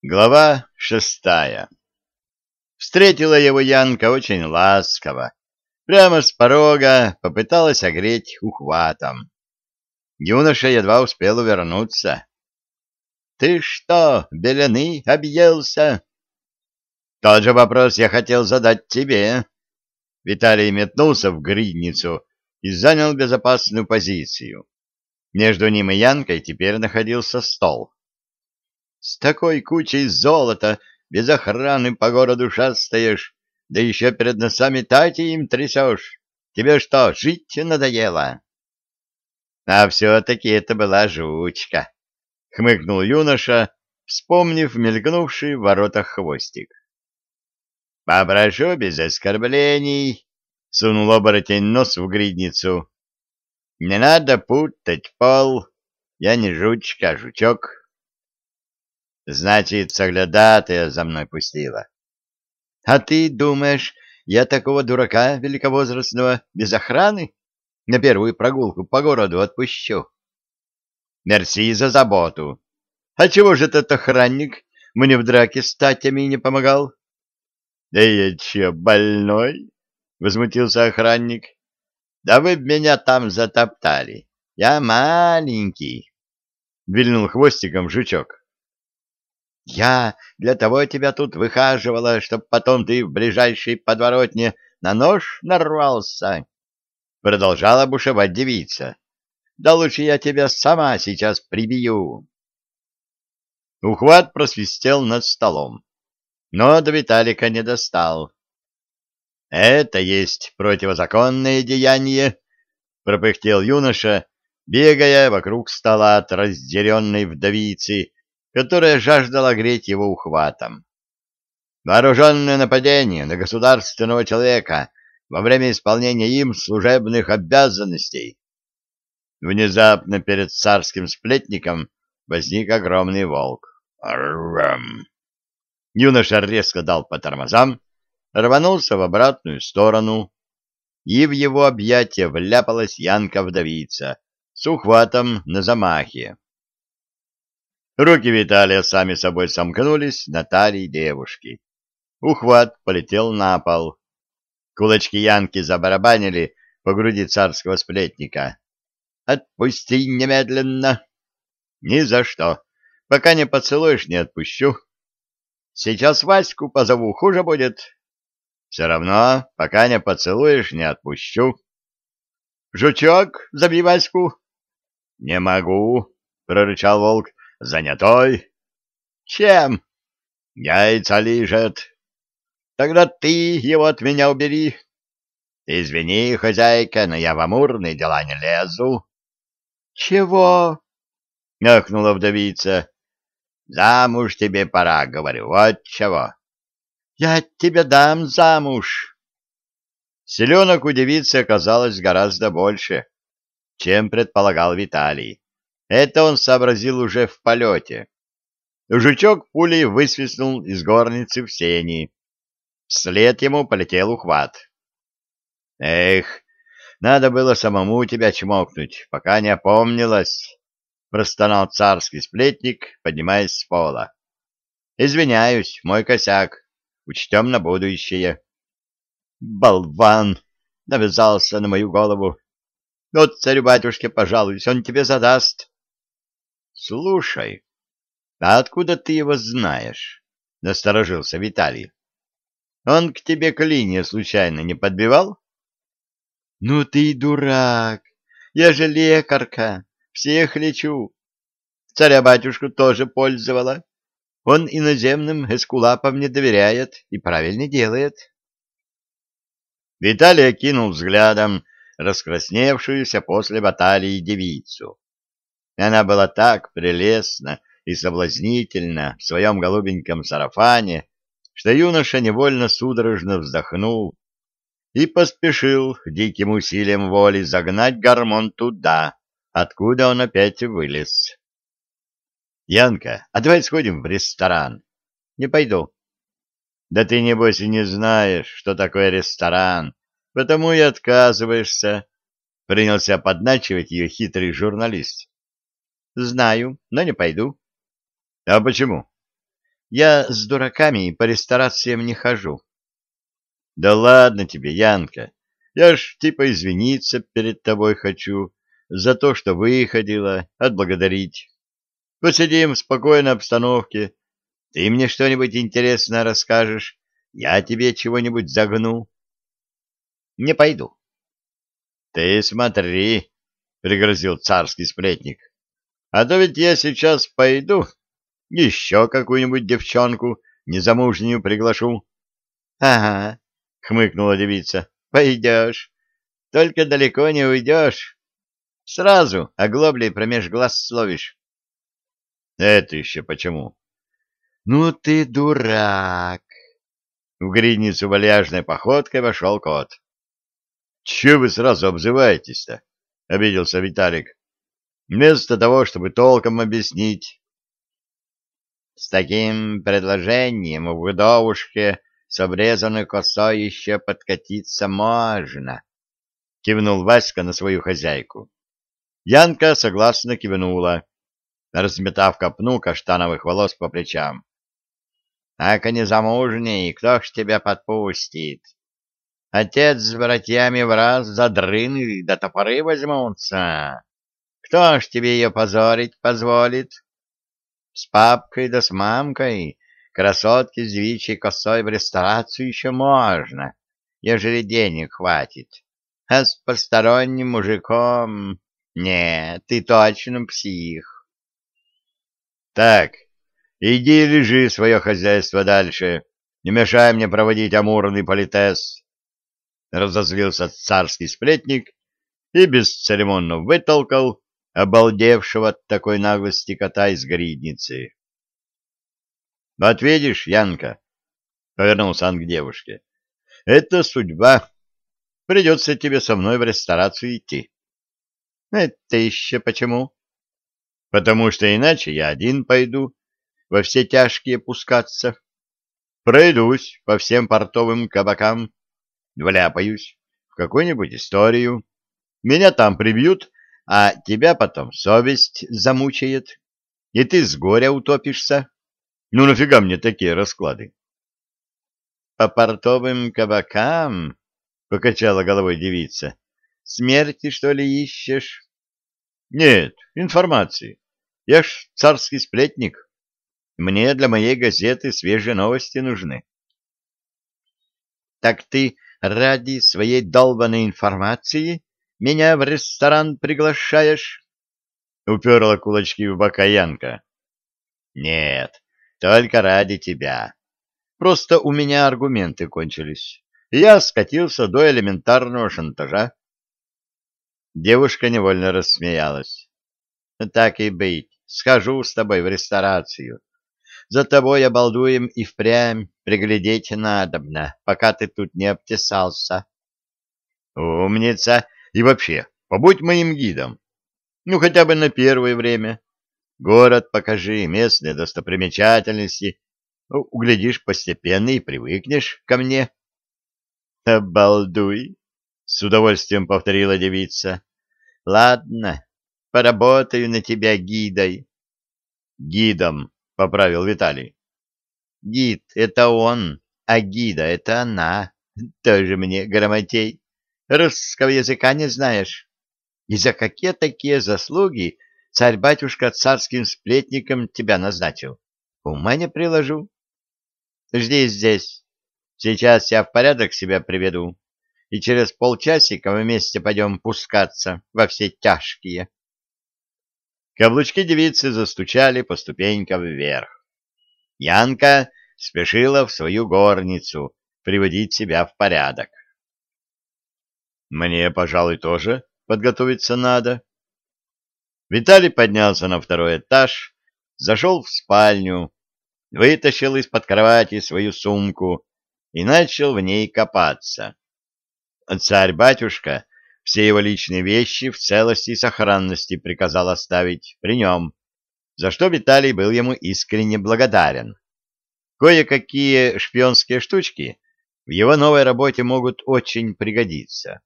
Глава шестая Встретила его Янка очень ласково. Прямо с порога попыталась огреть ухватом. Юноша едва успел увернуться. — Ты что, белены объелся? — Тот же вопрос я хотел задать тебе. Виталий метнулся в гридницу и занял безопасную позицию. Между ним и Янкой теперь находился стол. С такой кучей золота без охраны по городу шастаешь, да еще перед носами тати им трясешь. Тебе что, жить надоело? А все-таки это была жучка, — хмыкнул юноша, вспомнив мелькнувший в воротах хвостик. — Попрошу без оскорблений, — сунул оборотень нос в гридницу. — Не надо путать пол, я не жучка, а жучок. Значит, соглядатая за мной пустила. А ты думаешь, я такого дурака великовозрастного без охраны на первую прогулку по городу отпущу? Мерси за заботу. А чего же этот охранник мне в драке с татями не помогал? Да я че, больной? Возмутился охранник. Да вы б меня там затоптали. Я маленький. Вильнул хвостиком жучок. Я для того тебя тут выхаживала, чтоб потом ты в ближайшей подворотне на нож нарвался. Продолжала бушевать девица. Да лучше я тебя сама сейчас прибью. Ухват просвистел над столом, но до Виталика не достал. Это есть противозаконное деяние, пропыхтел юноша, бегая вокруг стола от разъяренной вдовицы, которая жаждала греть его ухватом. Вооруженное нападение на государственного человека во время исполнения им служебных обязанностей. Внезапно перед царским сплетником возник огромный волк. Аррам! Юноша резко дал по тормозам, рванулся в обратную сторону, и в его объятия вляпалась Янка-вдовица с ухватом на замахе. Руки Виталия сами собой сомкнулись на талии девушки. Ухват полетел на пол. Кулачки Янки забарабанили по груди царского сплетника. «Отпусти немедленно!» «Ни за что! Пока не поцелуешь, не отпущу!» «Сейчас Ваську позову, хуже будет!» «Все равно, пока не поцелуешь, не отпущу!» «Жучок, забей Ваську!» «Не могу!» — прорычал волк. Занятой? Чем? Яйца лижет. Тогда ты его от меня убери. Извини, хозяйка, но я в амурные дела не лезу. Чего? Ахнула вдовица. Замуж тебе пора, говорю, вот чего. Я тебе дам замуж. Селенок у девицы оказалось гораздо больше, чем предполагал Виталий. Это он сообразил уже в полете. Жучок пулей высвистнул из горницы в сени. Вслед ему полетел ухват. «Эх, надо было самому тебя чмокнуть, пока не опомнилась», — простонал царский сплетник, поднимаясь с пола. «Извиняюсь, мой косяк. Учтем на будущее». «Болван!» — навязался на мою голову. «Вот царю-батюшке пожалуйся, он тебе задаст». Слушай, а откуда ты его знаешь? Насторожился Виталий. Он к тебе клинья случайно не подбивал? Ну ты дурак. Я же лекарка, всех лечу. Царя-батюшку тоже пользовала. Он иноземным эскулапам не доверяет и правильно делает. Виталий окинул взглядом раскрасневшуюся после баталии девицу. Она была так прелестна и соблазнительна в своем голубеньком сарафане, что юноша невольно судорожно вздохнул и поспешил диким усилием воли загнать гормон туда, откуда он опять вылез. — Янка, а давай сходим в ресторан. — Не пойду. — Да ты, небось, и не знаешь, что такое ресторан, потому и отказываешься, — принялся подначивать ее хитрый журналист. Знаю, но не пойду. А почему? Я с дураками по ресторациям не хожу. Да ладно тебе, Янка. Я ж типа извиниться перед тобой хочу за то, что выходила, отблагодарить. Посидим в спокойной обстановке. Ты мне что-нибудь интересное расскажешь, я тебе чего-нибудь загну. Не пойду. Ты смотри, — пригрозил царский сплетник. А то ведь я сейчас пойду, еще какую-нибудь девчонку незамужнюю приглашу. — Ага, — хмыкнула девица, — пойдешь. Только далеко не уйдешь. Сразу оглоблей промеж глаз словишь. — Это еще почему? — Ну ты дурак! В гридницу вальяжной походкой вошел кот. — Че вы сразу обзываетесь-то? — обиделся Виталик. — Вместо того, чтобы толком объяснить. — С таким предложением в вдовушке с обрезанной косой еще подкатиться можно, — кивнул Васька на свою хозяйку. Янка согласно кивнула, разметав копну каштановых волос по плечам. — Так и незамужний, кто ж тебя подпустит? Отец с братьями в раз за дрыны да топоры возьмутся. Кто ж тебе ее позорить позволит? С папкой да с мамкой красотки с девичьей косой в ресторацию еще можно, ежели денег хватит. А с посторонним мужиком... Нет, ты точно псих. Так, иди лежи свое хозяйство дальше. Не мешай мне проводить амурный политез разозлился царский сплетник и бесцеремонно вытолкал обалдевшего от такой наглости кота из гридницы. — Вот видишь, Янка, — повернулся он к девушке, — это судьба. Придется тебе со мной в ресторацию идти. — Это еще почему? — Потому что иначе я один пойду во все тяжкие пускаться. Пройдусь по всем портовым кабакам, вляпаюсь в какую-нибудь историю, меня там прибьют, а тебя потом совесть замучает, и ты с горя утопишься. Ну нафига мне такие расклады? — По портовым кабакам, — покачала головой девица, — смерти, что ли, ищешь? — Нет, информации. Я ж царский сплетник. Мне для моей газеты свежие новости нужны. — Так ты ради своей долбанной информации меня в ресторан приглашаешь? Уперла кулачки в бока Янка. Нет, только ради тебя. Просто у меня аргументы кончились. Я скатился до элементарного шантажа. Девушка невольно рассмеялась. Так и быть, схожу с тобой в ресторацию. За тобой обалдуем и впрямь приглядеть надобно, пока ты тут не обтесался. Умница! И вообще, побудь моим гидом. Ну, хотя бы на первое время. Город покажи, местные достопримечательности. Ну, углядишь постепенно и привыкнешь ко мне. Обалдуй! С удовольствием повторила девица. Ладно, поработаю на тебя гидой. Гидом, — поправил Виталий. — Гид — это он, а гида — это она. Тоже мне грамотей. Русского языка не знаешь. И за какие такие заслуги царь-батюшка царским сплетником тебя назначил? Ума не приложу. Жди здесь. Сейчас я в порядок себя приведу, и через полчасика вместе пойдем пускаться во все тяжкие. Каблучки девицы застучали по ступенькам вверх. Янка спешила в свою горницу приводить себя в порядок. «Мне, пожалуй, тоже подготовиться надо». Виталий поднялся на второй этаж, зашел в спальню, вытащил из-под кровати свою сумку и начал в ней копаться. Царь-батюшка все его личные вещи в целости и сохранности приказал оставить при нем, за что Виталий был ему искренне благодарен. Кое-какие шпионские штучки в его новой работе могут очень пригодиться.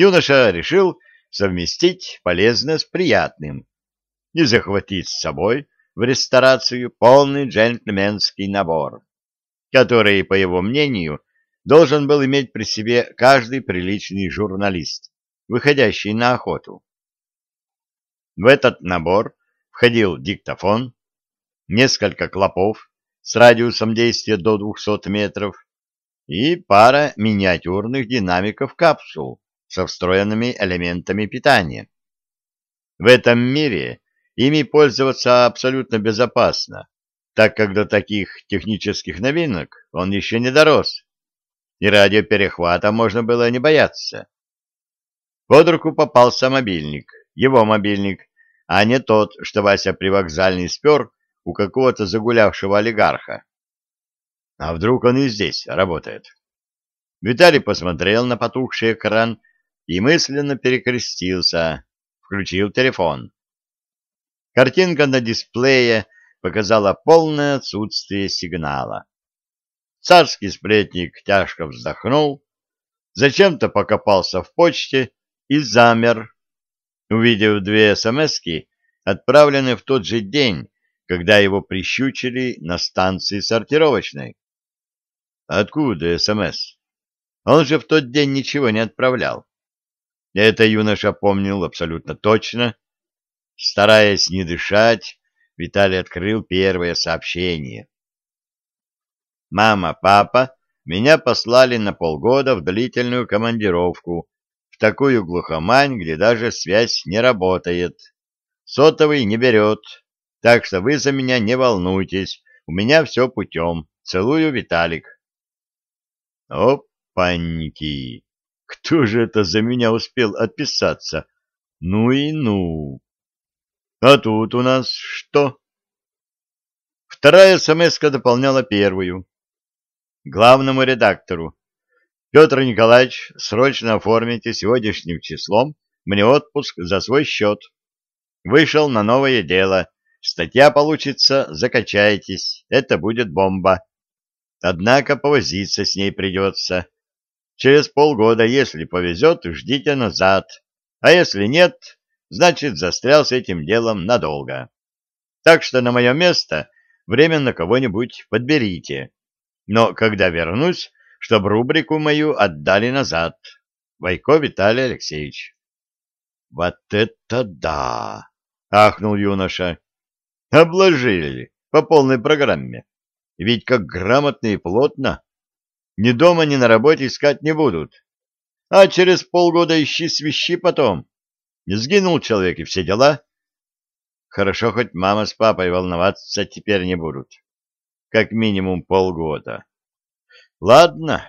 Юноша решил совместить полезное с приятным и захватить с собой в ресторацию полный джентльменский набор, который, по его мнению, должен был иметь при себе каждый приличный журналист, выходящий на охоту. В этот набор входил диктофон, несколько клопов с радиусом действия до 200 метров и пара миниатюрных динамиков капсул со встроенными элементами питания. В этом мире ими пользоваться абсолютно безопасно, так как до таких технических новинок он еще не дорос, и радиоперехвата можно было не бояться. Под руку попался мобильник, его мобильник, а не тот, что Вася привокзальный спер у какого-то загулявшего олигарха. А вдруг он и здесь работает? Виталий посмотрел на потухший экран и мысленно перекрестился, включил телефон. Картинка на дисплее показала полное отсутствие сигнала. Царский сплетник тяжко вздохнул, зачем-то покопался в почте и замер, увидев две смски, отправленные в тот же день, когда его прищучили на станции сортировочной. Откуда СМС? Он же в тот день ничего не отправлял. Это юноша помнил абсолютно точно. Стараясь не дышать, Виталий открыл первое сообщение. «Мама, папа, меня послали на полгода в длительную командировку в такую глухомань, где даже связь не работает. Сотовый не берет, так что вы за меня не волнуйтесь, у меня все путем. Целую, Виталик. Опаньки! Кто же это за меня успел отписаться? Ну и ну! А тут у нас что? Вторая смс дополняла первую. Главному редактору. Петр Николаевич, срочно оформите сегодняшним числом мне отпуск за свой счет. Вышел на новое дело. Статья получится, закачайтесь, это будет бомба. Однако повозиться с ней придется. Через полгода, если повезет, ждите назад, а если нет, значит, застрял с этим делом надолго. Так что на мое место временно кого-нибудь подберите. Но когда вернусь, чтобы рубрику мою отдали назад. Войко Виталий Алексеевич. — Вот это да! — ахнул юноша. — Обложили по полной программе. Ведь как грамотно и плотно. Ни дома, ни на работе искать не будут. А через полгода ищи свищи потом. Не сгинул человек и все дела. Хорошо, хоть мама с папой волноваться теперь не будут. Как минимум полгода. Ладно,